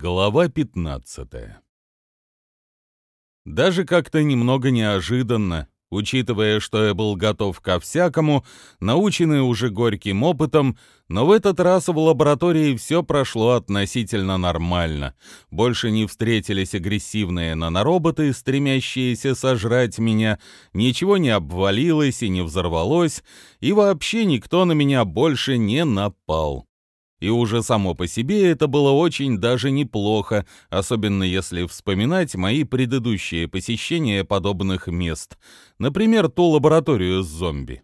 Глава 15 Даже как-то немного неожиданно, учитывая, что я был готов ко всякому, наученный уже горьким опытом, но в этот раз в лаборатории все прошло относительно нормально. Больше не встретились агрессивные нанороботы, стремящиеся сожрать меня, ничего не обвалилось и не взорвалось, и вообще никто на меня больше не напал. И уже само по себе это было очень даже неплохо, особенно если вспоминать мои предыдущие посещения подобных мест, например, ту лабораторию с зомби.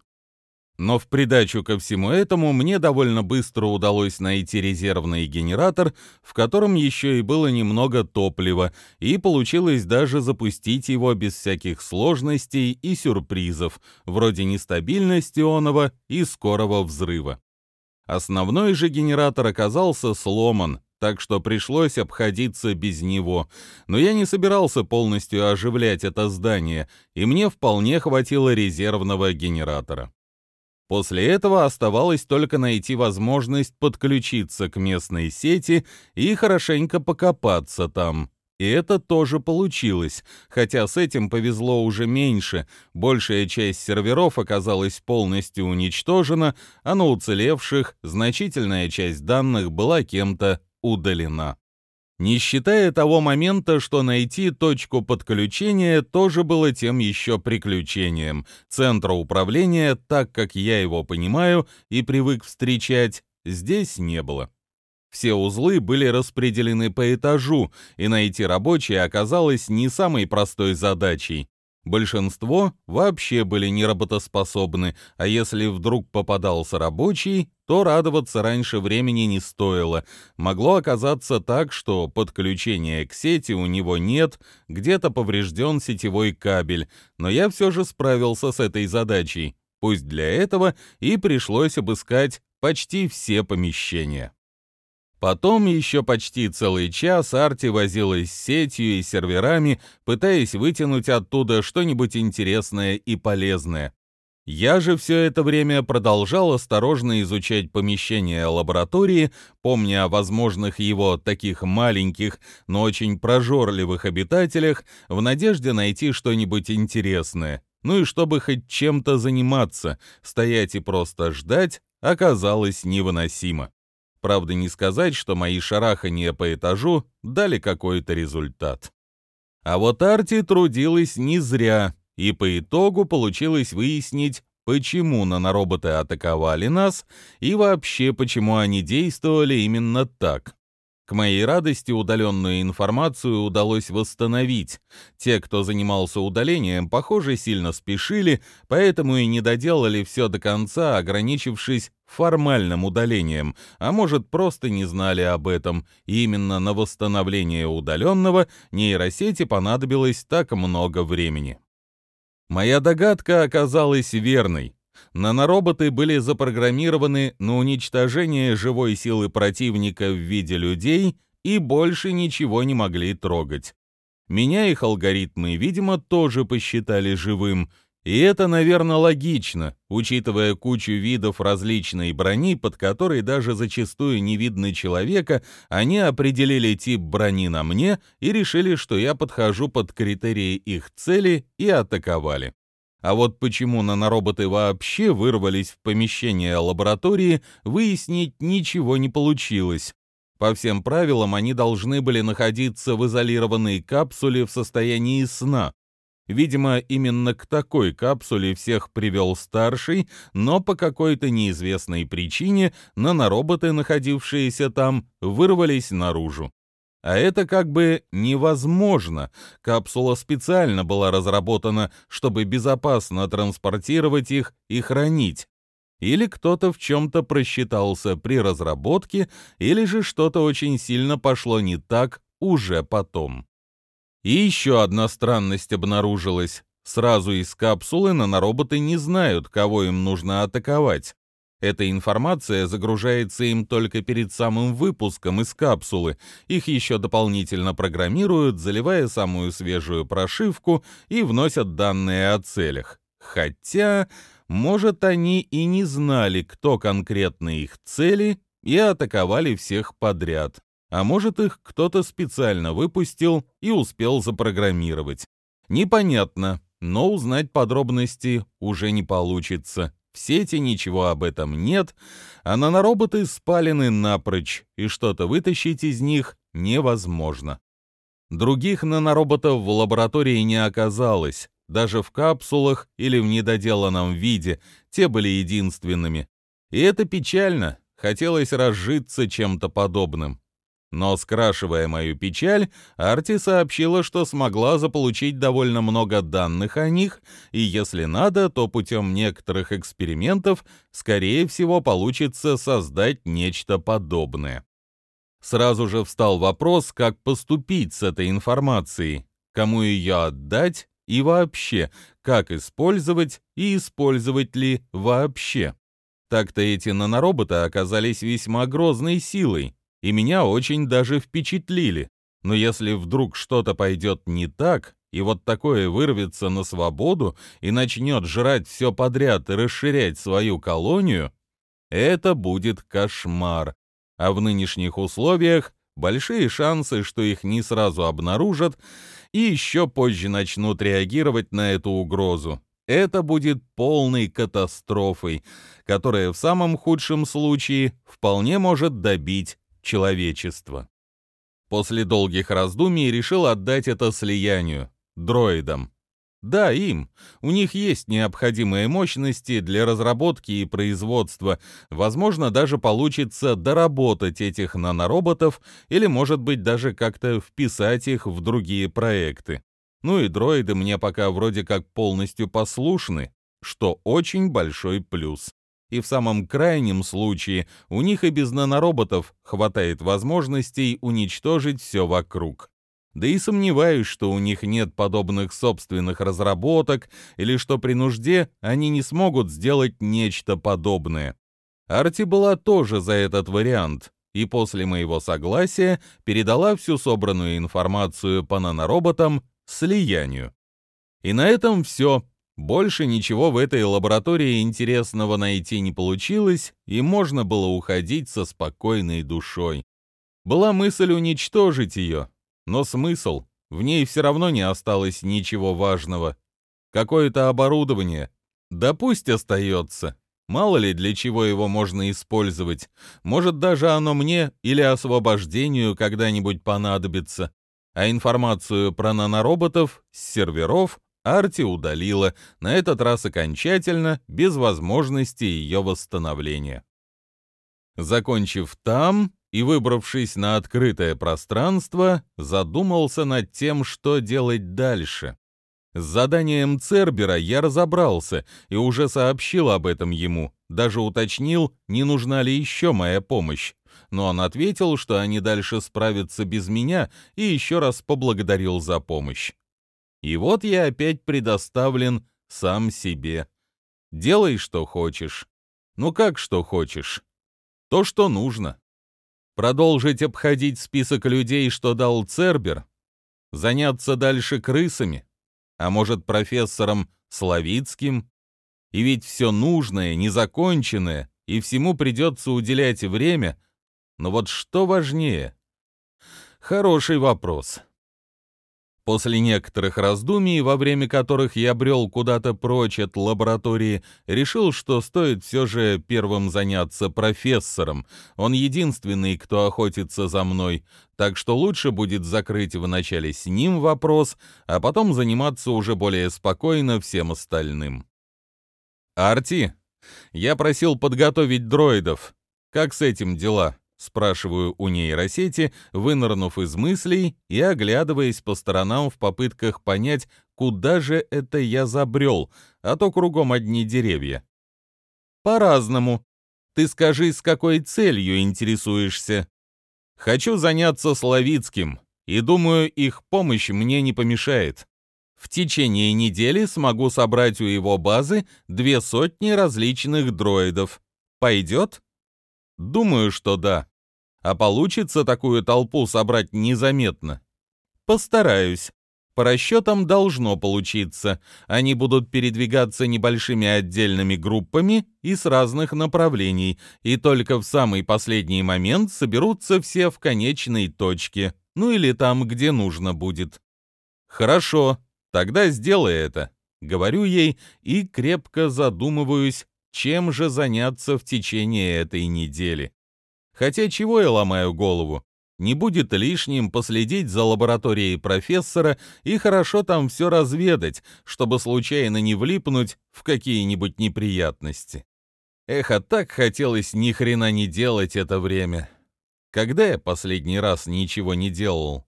Но в придачу ко всему этому мне довольно быстро удалось найти резервный генератор, в котором еще и было немного топлива, и получилось даже запустить его без всяких сложностей и сюрпризов, вроде нестабильности онова и скорого взрыва. Основной же генератор оказался сломан, так что пришлось обходиться без него. Но я не собирался полностью оживлять это здание, и мне вполне хватило резервного генератора. После этого оставалось только найти возможность подключиться к местной сети и хорошенько покопаться там. И это тоже получилось, хотя с этим повезло уже меньше. Большая часть серверов оказалась полностью уничтожена, а на уцелевших значительная часть данных была кем-то удалена. Не считая того момента, что найти точку подключения тоже было тем еще приключением. Центра управления, так как я его понимаю и привык встречать, здесь не было. Все узлы были распределены по этажу, и найти рабочие оказалось не самой простой задачей. Большинство вообще были неработоспособны, а если вдруг попадался рабочий, то радоваться раньше времени не стоило. Могло оказаться так, что подключения к сети у него нет, где-то поврежден сетевой кабель, но я все же справился с этой задачей. Пусть для этого и пришлось обыскать почти все помещения. Потом еще почти целый час Арти возилась с сетью и серверами, пытаясь вытянуть оттуда что-нибудь интересное и полезное. Я же все это время продолжал осторожно изучать помещение лаборатории, помня о возможных его таких маленьких, но очень прожорливых обитателях, в надежде найти что-нибудь интересное. Ну и чтобы хоть чем-то заниматься, стоять и просто ждать оказалось невыносимо. Правда, не сказать, что мои шарахания по этажу дали какой-то результат. А вот Арти трудилась не зря, и по итогу получилось выяснить, почему нанороботы атаковали нас и вообще почему они действовали именно так. К моей радости удаленную информацию удалось восстановить. Те, кто занимался удалением, похоже, сильно спешили, поэтому и не доделали все до конца, ограничившись формальным удалением, а может, просто не знали об этом, и именно на восстановление удаленного нейросети понадобилось так много времени. Моя догадка оказалась верной. Нанороботы были запрограммированы на уничтожение живой силы противника в виде людей и больше ничего не могли трогать. Меня их алгоритмы, видимо, тоже посчитали живым, и это, наверное, логично, учитывая кучу видов различной брони, под которой даже зачастую не видно человека, они определили тип брони на мне и решили, что я подхожу под критерии их цели и атаковали. А вот почему нанороботы вообще вырвались в помещение лаборатории, выяснить ничего не получилось. По всем правилам они должны были находиться в изолированной капсуле в состоянии сна. Видимо, именно к такой капсуле всех привел старший, но по какой-то неизвестной причине нанороботы, находившиеся там, вырвались наружу. А это как бы невозможно. Капсула специально была разработана, чтобы безопасно транспортировать их и хранить. Или кто-то в чем-то просчитался при разработке, или же что-то очень сильно пошло не так уже потом. И еще одна странность обнаружилась. Сразу из капсулы нанороботы не знают, кого им нужно атаковать. Эта информация загружается им только перед самым выпуском из капсулы. Их еще дополнительно программируют, заливая самую свежую прошивку и вносят данные о целях. Хотя, может, они и не знали, кто конкретно их цели, и атаковали всех подряд. А может, их кто-то специально выпустил и успел запрограммировать. Непонятно, но узнать подробности уже не получится. В сети ничего об этом нет, а нанороботы спалены напрочь, и что-то вытащить из них невозможно. Других нанороботов в лаборатории не оказалось, даже в капсулах или в недоделанном виде, те были единственными. И это печально, хотелось разжиться чем-то подобным. Но, скрашивая мою печаль, Арти сообщила, что смогла заполучить довольно много данных о них, и если надо, то путем некоторых экспериментов, скорее всего, получится создать нечто подобное. Сразу же встал вопрос, как поступить с этой информацией, кому ее отдать и вообще, как использовать и использовать ли вообще. Так-то эти нанороботы оказались весьма грозной силой, и меня очень даже впечатлили. Но если вдруг что-то пойдет не так, и вот такое вырвется на свободу и начнет жрать все подряд и расширять свою колонию, это будет кошмар. А в нынешних условиях большие шансы, что их не сразу обнаружат и еще позже начнут реагировать на эту угрозу. Это будет полной катастрофой, которая в самом худшем случае вполне может добить человечества. После долгих раздумий решил отдать это слиянию, дроидам. Да, им. У них есть необходимые мощности для разработки и производства. Возможно, даже получится доработать этих нанороботов или, может быть, даже как-то вписать их в другие проекты. Ну и дроиды мне пока вроде как полностью послушны, что очень большой плюс и в самом крайнем случае у них и без нанороботов хватает возможностей уничтожить все вокруг. Да и сомневаюсь, что у них нет подобных собственных разработок или что при нужде они не смогут сделать нечто подобное. Арти была тоже за этот вариант, и после моего согласия передала всю собранную информацию по нанороботам слиянию. И на этом все. Больше ничего в этой лаборатории интересного найти не получилось, и можно было уходить со спокойной душой. Была мысль уничтожить ее, но смысл? В ней все равно не осталось ничего важного. Какое-то оборудование. Да пусть остается. Мало ли для чего его можно использовать. Может, даже оно мне или освобождению когда-нибудь понадобится. А информацию про нанороботов с серверов Арти удалила, на этот раз окончательно, без возможности ее восстановления. Закончив там и выбравшись на открытое пространство, задумался над тем, что делать дальше. С заданием Цербера я разобрался и уже сообщил об этом ему, даже уточнил, не нужна ли еще моя помощь. Но он ответил, что они дальше справятся без меня, и еще раз поблагодарил за помощь. И вот я опять предоставлен сам себе. Делай, что хочешь. Ну как, что хочешь? То, что нужно. Продолжить обходить список людей, что дал Цербер? Заняться дальше крысами? А может, профессором Славицким? И ведь все нужное, незаконченное, и всему придется уделять время. Но вот что важнее? Хороший вопрос. После некоторых раздумий, во время которых я брел куда-то прочь от лаборатории, решил, что стоит все же первым заняться профессором. Он единственный, кто охотится за мной, так что лучше будет закрыть вначале с ним вопрос, а потом заниматься уже более спокойно всем остальным. «Арти, я просил подготовить дроидов. Как с этим дела?» Спрашиваю у нейросети, вынырнув из мыслей и оглядываясь по сторонам в попытках понять, куда же это я забрел, а то кругом одни деревья. По-разному. Ты скажи, с какой целью интересуешься? Хочу заняться Славицким, и думаю, их помощь мне не помешает. В течение недели смогу собрать у его базы две сотни различных дроидов. Пойдет? Думаю, что да. А получится такую толпу собрать незаметно? Постараюсь. По расчетам должно получиться. Они будут передвигаться небольшими отдельными группами и с разных направлений, и только в самый последний момент соберутся все в конечной точке, ну или там, где нужно будет. Хорошо, тогда сделай это, говорю ей и крепко задумываюсь, чем же заняться в течение этой недели. Хотя чего я ломаю голову? Не будет лишним последить за лабораторией профессора и хорошо там все разведать, чтобы случайно не влипнуть в какие-нибудь неприятности. Эх, а так хотелось ни хрена не делать это время. Когда я последний раз ничего не делал?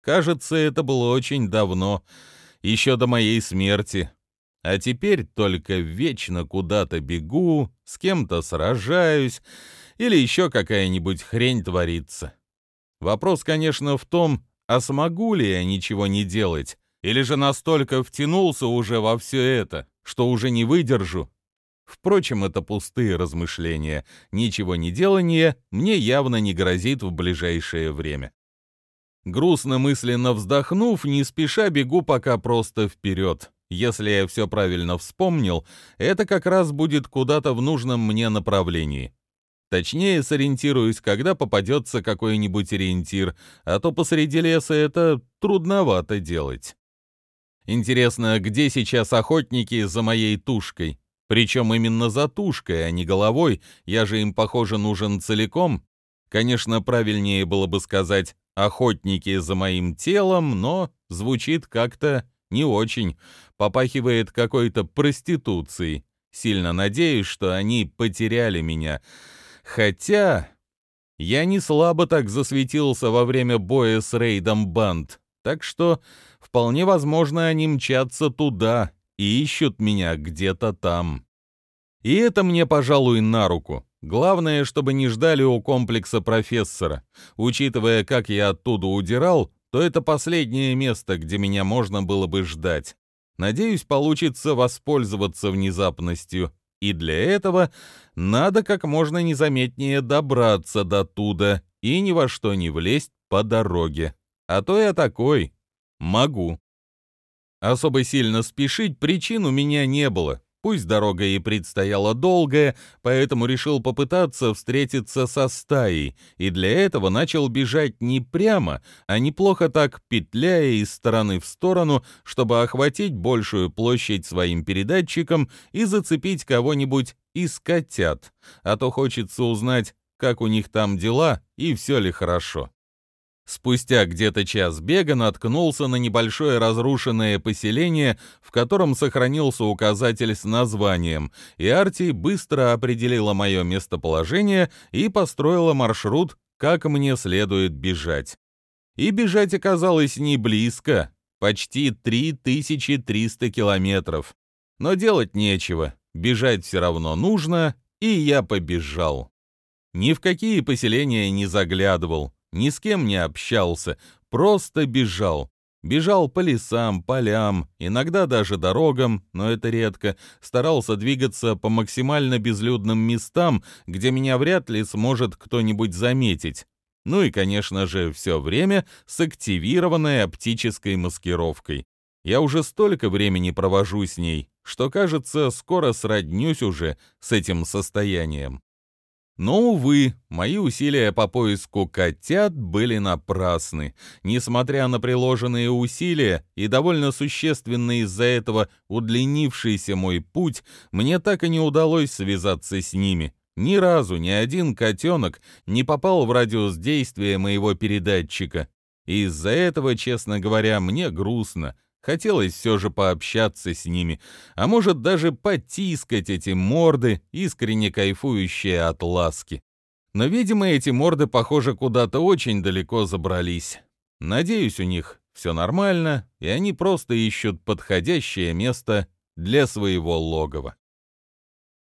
Кажется, это было очень давно, еще до моей смерти. А теперь только вечно куда-то бегу, с кем-то сражаюсь, или еще какая-нибудь хрень творится. Вопрос, конечно, в том, а смогу ли я ничего не делать, или же настолько втянулся уже во все это, что уже не выдержу. Впрочем, это пустые размышления. Ничего не делание мне явно не грозит в ближайшее время. Грустно мысленно вздохнув, не спеша бегу пока просто вперед. Если я все правильно вспомнил, это как раз будет куда-то в нужном мне направлении. Точнее, сориентируюсь, когда попадется какой-нибудь ориентир, а то посреди леса это трудновато делать. Интересно, где сейчас охотники за моей тушкой? Причем именно за тушкой, а не головой, я же им, похоже, нужен целиком. Конечно, правильнее было бы сказать «охотники за моим телом», но звучит как-то не очень, попахивает какой-то проституцией. Сильно надеюсь, что они потеряли меня. Хотя я не слабо так засветился во время боя с рейдом банд, так что вполне возможно они мчатся туда и ищут меня где-то там. И это мне, пожалуй, на руку. Главное, чтобы не ждали у комплекса профессора. Учитывая, как я оттуда удирал, то это последнее место, где меня можно было бы ждать. Надеюсь, получится воспользоваться внезапностью и для этого надо как можно незаметнее добраться до туда и ни во что не влезть по дороге. А то я такой. Могу. Особо сильно спешить причин у меня не было. Пусть дорога и предстояла долгая, поэтому решил попытаться встретиться со стаей, и для этого начал бежать не прямо, а неплохо так петляя из стороны в сторону, чтобы охватить большую площадь своим передатчиком и зацепить кого-нибудь из котят, а то хочется узнать, как у них там дела и все ли хорошо. Спустя где-то час бега наткнулся на небольшое разрушенное поселение, в котором сохранился указатель с названием, и Арти быстро определила мое местоположение и построила маршрут, как мне следует бежать. И бежать оказалось не близко, почти 3300 километров. Но делать нечего, бежать все равно нужно, и я побежал. Ни в какие поселения не заглядывал, ни с кем не общался, просто бежал. Бежал по лесам, полям, иногда даже дорогам, но это редко. Старался двигаться по максимально безлюдным местам, где меня вряд ли сможет кто-нибудь заметить. Ну и, конечно же, все время с активированной оптической маскировкой. Я уже столько времени провожу с ней, что, кажется, скоро сроднюсь уже с этим состоянием. Но, увы, мои усилия по поиску котят были напрасны. Несмотря на приложенные усилия и довольно существенный из-за этого удлинившийся мой путь, мне так и не удалось связаться с ними. Ни разу ни один котенок не попал в радиус действия моего передатчика. Из-за этого, честно говоря, мне грустно. Хотелось все же пообщаться с ними, а может даже потискать эти морды, искренне кайфующие от ласки. Но, видимо, эти морды, похоже, куда-то очень далеко забрались. Надеюсь, у них все нормально, и они просто ищут подходящее место для своего логова.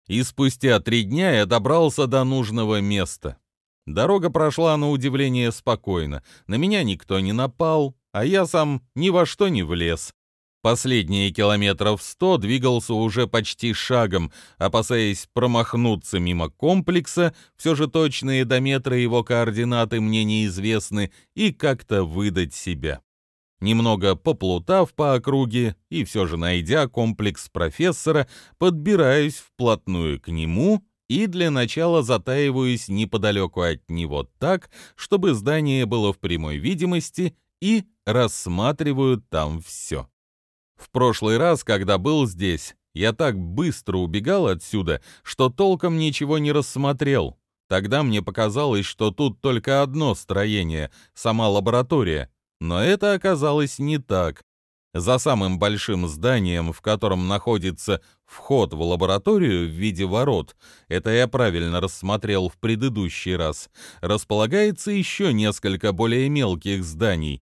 И спустя три дня я добрался до нужного места. Дорога прошла на удивление спокойно, на меня никто не напал, а я сам ни во что не влез. Последние километров сто двигался уже почти шагом, опасаясь промахнуться мимо комплекса, все же точные до метра его координаты мне неизвестны, и как-то выдать себя. Немного поплутав по округе и все же найдя комплекс профессора, подбираюсь вплотную к нему и для начала затаиваюсь неподалеку от него так, чтобы здание было в прямой видимости и рассматриваю там все. В прошлый раз, когда был здесь, я так быстро убегал отсюда, что толком ничего не рассмотрел. Тогда мне показалось, что тут только одно строение, сама лаборатория. Но это оказалось не так. За самым большим зданием, в котором находится вход в лабораторию в виде ворот, это я правильно рассмотрел в предыдущий раз, располагается еще несколько более мелких зданий.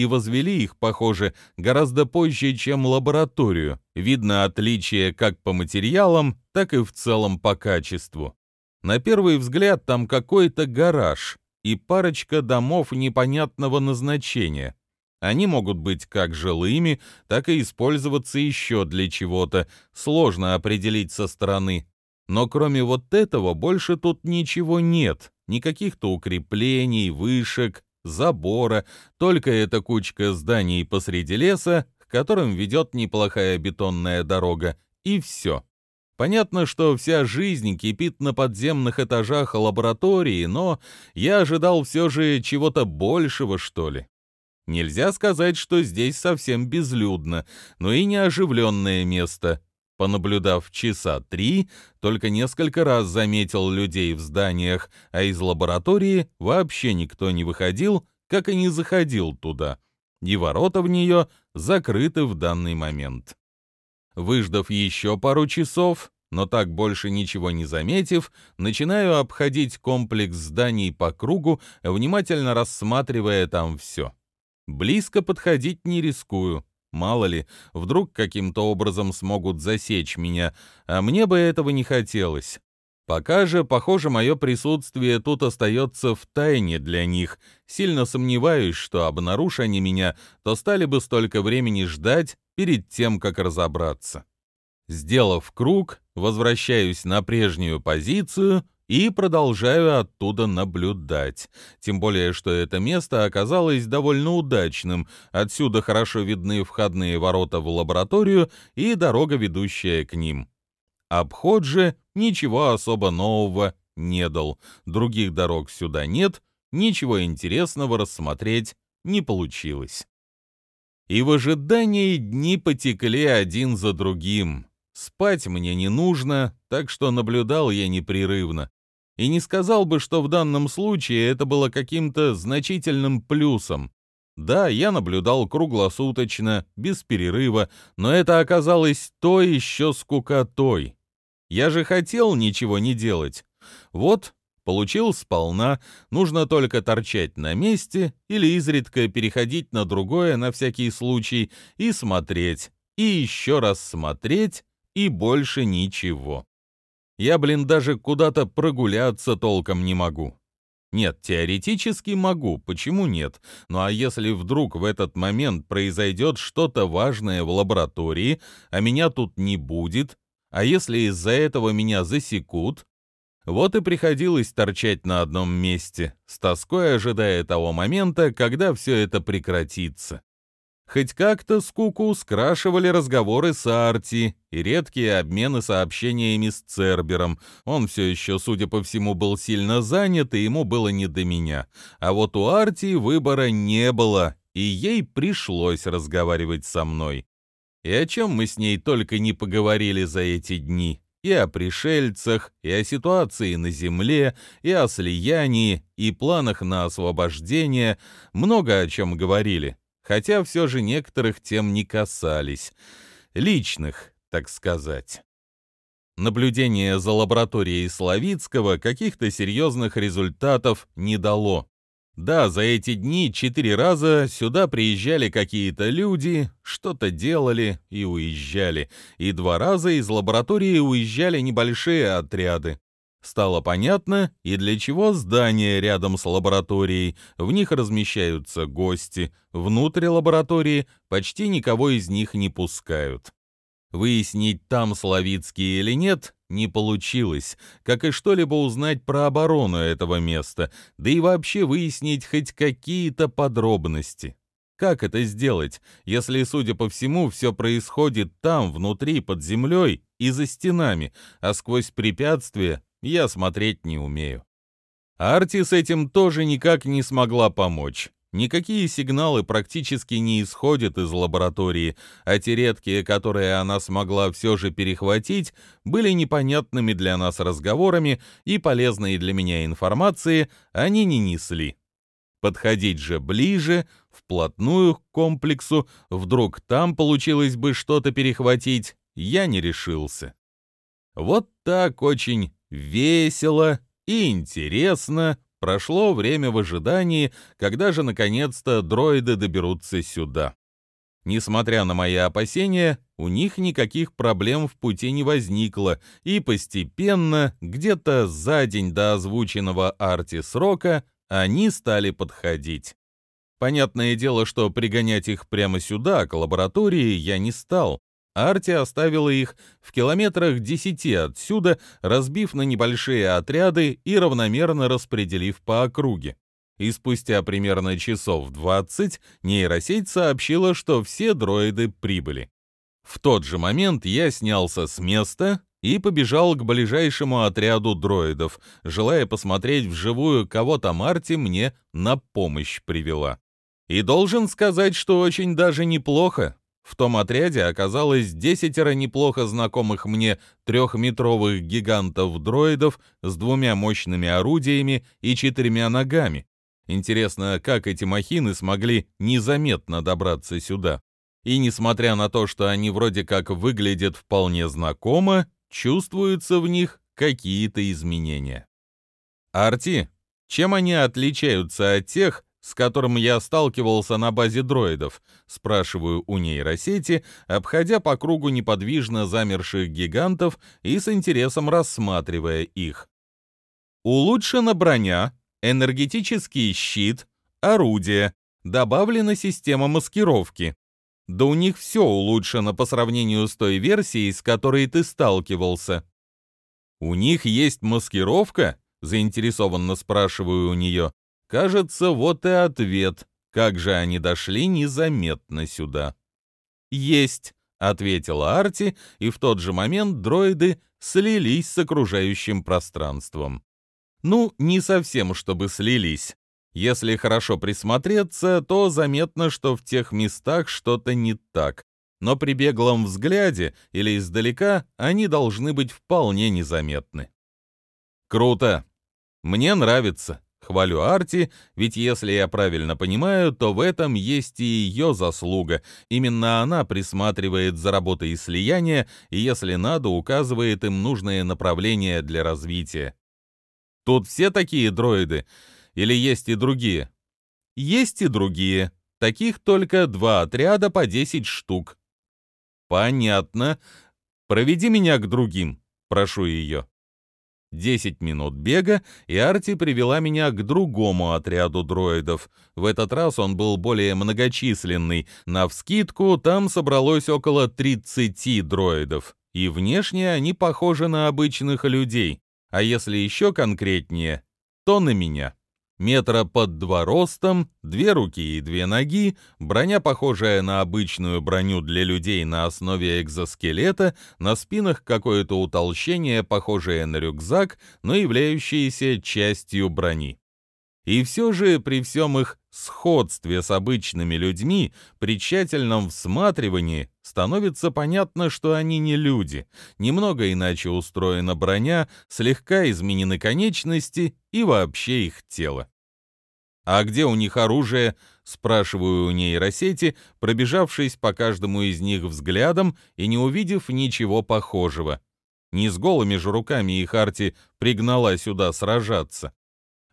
И возвели их, похоже, гораздо позже, чем лабораторию. Видно отличие как по материалам, так и в целом по качеству. На первый взгляд там какой-то гараж и парочка домов непонятного назначения. Они могут быть как жилыми, так и использоваться еще для чего-то, сложно определить со стороны. Но кроме вот этого больше тут ничего нет, никаких-то укреплений, вышек, забора, только эта кучка зданий посреди леса, к которым ведет неплохая бетонная дорога, и все. Понятно, что вся жизнь кипит на подземных этажах лаборатории, но я ожидал все же чего-то большего, что ли. Нельзя сказать, что здесь совсем безлюдно, но и неоживленное место. Понаблюдав часа три, только несколько раз заметил людей в зданиях, а из лаборатории вообще никто не выходил, как и не заходил туда. И ворота в нее закрыты в данный момент. Выждав еще пару часов, но так больше ничего не заметив, начинаю обходить комплекс зданий по кругу, внимательно рассматривая там все. Близко подходить не рискую. Мало ли, вдруг каким-то образом смогут засечь меня, а мне бы этого не хотелось. Пока же, похоже, мое присутствие тут остается в тайне для них. Сильно сомневаюсь, что, обнаружь они меня, то стали бы столько времени ждать перед тем, как разобраться. Сделав круг, возвращаюсь на прежнюю позицию и продолжаю оттуда наблюдать. Тем более, что это место оказалось довольно удачным. Отсюда хорошо видны входные ворота в лабораторию и дорога, ведущая к ним. Обход же ничего особо нового не дал. Других дорог сюда нет, ничего интересного рассмотреть не получилось. И в ожидании дни потекли один за другим. Спать мне не нужно, так что наблюдал я непрерывно. И не сказал бы, что в данном случае это было каким-то значительным плюсом. Да, я наблюдал круглосуточно, без перерыва, но это оказалось то еще скукотой. Я же хотел ничего не делать. Вот, получил сполна, нужно только торчать на месте или изредка переходить на другое на всякий случай и смотреть, и еще раз смотреть, и больше ничего. Я, блин, даже куда-то прогуляться толком не могу. Нет, теоретически могу, почему нет? Ну а если вдруг в этот момент произойдет что-то важное в лаборатории, а меня тут не будет, а если из-за этого меня засекут? Вот и приходилось торчать на одном месте, с тоской ожидая того момента, когда все это прекратится. Хоть как-то скуку скрашивали разговоры с Арти и редкие обмены сообщениями с Цербером. Он все еще, судя по всему, был сильно занят, и ему было не до меня. А вот у Арти выбора не было, и ей пришлось разговаривать со мной. И о чем мы с ней только не поговорили за эти дни. И о пришельцах, и о ситуации на Земле, и о слиянии, и планах на освобождение. Много о чем говорили хотя все же некоторых тем не касались. Личных, так сказать. Наблюдение за лабораторией Славицкого каких-то серьезных результатов не дало. Да, за эти дни четыре раза сюда приезжали какие-то люди, что-то делали и уезжали, и два раза из лаборатории уезжали небольшие отряды. Стало понятно, и для чего здание рядом с лабораторией, в них размещаются гости, внутрь лаборатории почти никого из них не пускают. Выяснить, там Славицкий или нет, не получилось, как и что-либо узнать про оборону этого места, да и вообще выяснить хоть какие-то подробности. как это сделать, если, судя по всему, все происходит там, внутри, под землей и за стенами, а сквозь препятствия я смотреть не умею. Арти с этим тоже никак не смогла помочь. Никакие сигналы практически не исходят из лаборатории, а те редкие, которые она смогла все же перехватить, были непонятными для нас разговорами и полезной для меня информации они не несли. Подходить же ближе, вплотную к комплексу, вдруг там получилось бы что-то перехватить, я не решился. Вот так очень весело и интересно прошло время в ожидании, когда же наконец-то дроиды доберутся сюда. Несмотря на мои опасения, у них никаких проблем в пути не возникло, и постепенно, где-то за день до озвученного Арти срока, они стали подходить. Понятное дело, что пригонять их прямо сюда, к лаборатории, я не стал. Арти оставила их в километрах десяти отсюда, разбив на небольшие отряды и равномерно распределив по округе. И спустя примерно часов 20 нейросеть сообщила, что все дроиды прибыли. В тот же момент я снялся с места и побежал к ближайшему отряду дроидов, желая посмотреть вживую, кого то Марти мне на помощь привела. И должен сказать, что очень даже неплохо. В том отряде оказалось десятеро неплохо знакомых мне трехметровых гигантов-дроидов с двумя мощными орудиями и четырьмя ногами. Интересно, как эти махины смогли незаметно добраться сюда. И несмотря на то, что они вроде как выглядят вполне знакомо, чувствуются в них какие-то изменения. Арти, чем они отличаются от тех, с которым я сталкивался на базе дроидов, спрашиваю у нейросети, обходя по кругу неподвижно замерших гигантов и с интересом рассматривая их. Улучшена броня, энергетический щит, орудие, добавлена система маскировки. Да у них все улучшено по сравнению с той версией, с которой ты сталкивался. У них есть маскировка? Заинтересованно спрашиваю у нее. Кажется, вот и ответ. Как же они дошли незаметно сюда? Есть, ответила Арти, и в тот же момент дроиды слились с окружающим пространством. Ну, не совсем чтобы слились. Если хорошо присмотреться, то заметно, что в тех местах что-то не так. Но при беглом взгляде или издалека они должны быть вполне незаметны. Круто. Мне нравится. Хвалю Арти, ведь если я правильно понимаю, то в этом есть и ее заслуга. Именно она присматривает за работой слияния и, если надо, указывает им нужное направление для развития. Тут все такие дроиды — или есть и другие? Есть и другие. Таких только два отряда по 10 штук. Понятно. Проведи меня к другим, прошу ее. Десять минут бега, и Арти привела меня к другому отряду дроидов. В этот раз он был более многочисленный. Навскидку там собралось около 30 дроидов. И внешне они похожи на обычных людей. А если еще конкретнее, то на меня метра под два ростом, две руки и две ноги, броня, похожая на обычную броню для людей на основе экзоскелета, на спинах какое-то утолщение, похожее на рюкзак, но являющееся частью брони. И все же при всем их сходстве с обычными людьми, при тщательном всматривании становится понятно, что они не люди. Немного иначе устроена броня, слегка изменены конечности и вообще их тело. «А где у них оружие?» — спрашиваю у нейросети, пробежавшись по каждому из них взглядом и не увидев ничего похожего. Не с голыми же руками их Арти пригнала сюда сражаться.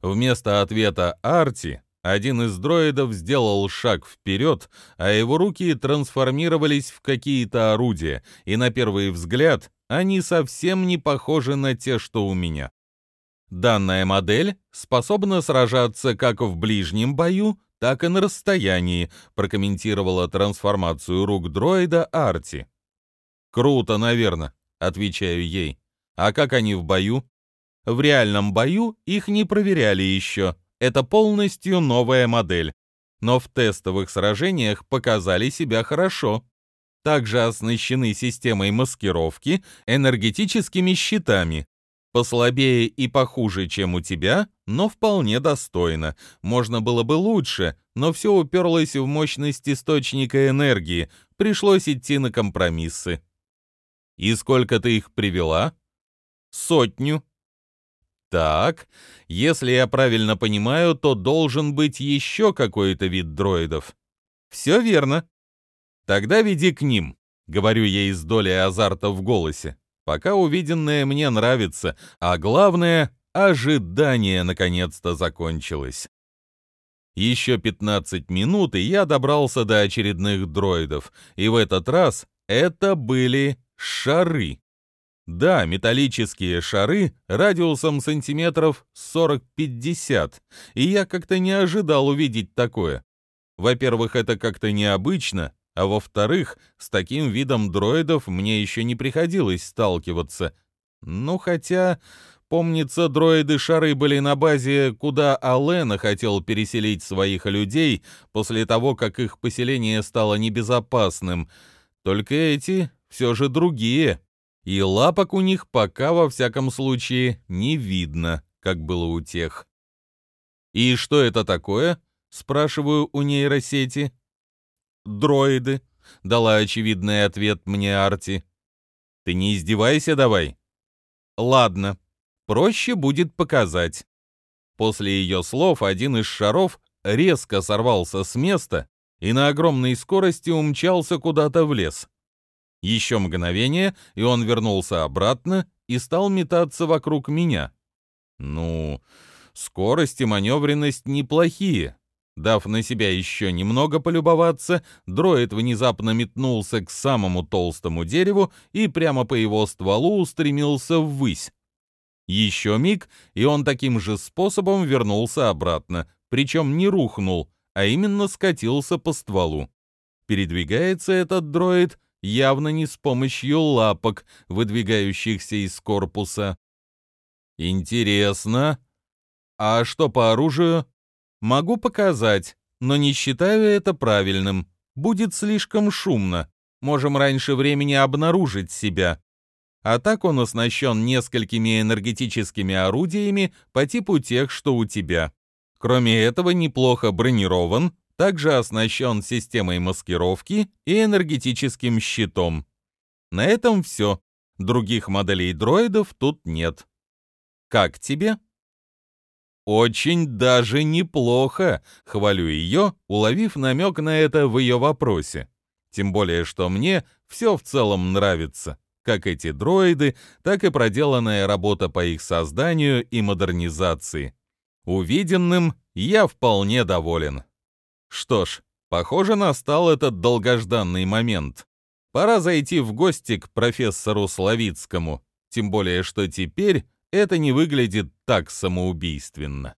Вместо ответа Арти один из дроидов сделал шаг вперед, а его руки трансформировались в какие-то орудия, и на первый взгляд они совсем не похожи на те, что у меня. Данная модель способна сражаться как в ближнем бою, так и на расстоянии, прокомментировала трансформацию рук дроида Арти. Круто, наверное, отвечаю ей. А как они в бою? В реальном бою их не проверяли еще. Это полностью новая модель. но в тестовых сражениях показали себя хорошо. Также оснащены системой маскировки, энергетическими щитами. Послабее и похуже, чем у тебя, но вполне достойно. Можно было бы лучше, но все уперлось в мощность источника энергии, пришлось идти на компромиссы. И сколько ты их привела? Сотню. Так, если я правильно понимаю, то должен быть еще какой-то вид дроидов. Все верно. Тогда веди к ним, говорю ей с долей азарта в голосе. Пока увиденное мне нравится, а главное, ожидание наконец-то закончилось. Еще 15 минут, и я добрался до очередных дроидов, и в этот раз это были шары. Да, металлические шары радиусом сантиметров 40-50, и я как-то не ожидал увидеть такое. Во-первых, это как-то необычно, а во-вторых, с таким видом дроидов мне еще не приходилось сталкиваться. Ну, хотя, помнится, дроиды-шары были на базе, куда Алена хотел переселить своих людей после того, как их поселение стало небезопасным. Только эти все же другие и лапок у них пока, во всяком случае, не видно, как было у тех. «И что это такое?» — спрашиваю у нейросети. «Дроиды», — дала очевидный ответ мне Арти. «Ты не издевайся давай». «Ладно, проще будет показать». После ее слов один из шаров резко сорвался с места и на огромной скорости умчался куда-то в лес. Еще мгновение, и он вернулся обратно и стал метаться вокруг меня. Ну, скорость и маневренность неплохие. Дав на себя еще немного полюбоваться, дроид внезапно метнулся к самому толстому дереву и прямо по его стволу устремился ввысь. Еще миг, и он таким же способом вернулся обратно, причем не рухнул, а именно скатился по стволу. Передвигается этот дроид явно не с помощью лапок, выдвигающихся из корпуса. Интересно. А что по оружию? Могу показать, но не считаю это правильным. Будет слишком шумно. Можем раньше времени обнаружить себя. А так он оснащен несколькими энергетическими орудиями по типу тех, что у тебя. Кроме этого, неплохо бронирован, также оснащен системой маскировки и энергетическим щитом. На этом все. Других моделей дроидов тут нет. Как тебе? Очень даже неплохо, хвалю ее, уловив намек на это в ее вопросе. Тем более, что мне все в целом нравится, как эти дроиды, так и проделанная работа по их созданию и модернизации. Увиденным я вполне доволен. Что ж, похоже, настал этот долгожданный момент. Пора зайти в гости к профессору Славицкому, тем более что теперь это не выглядит так самоубийственно.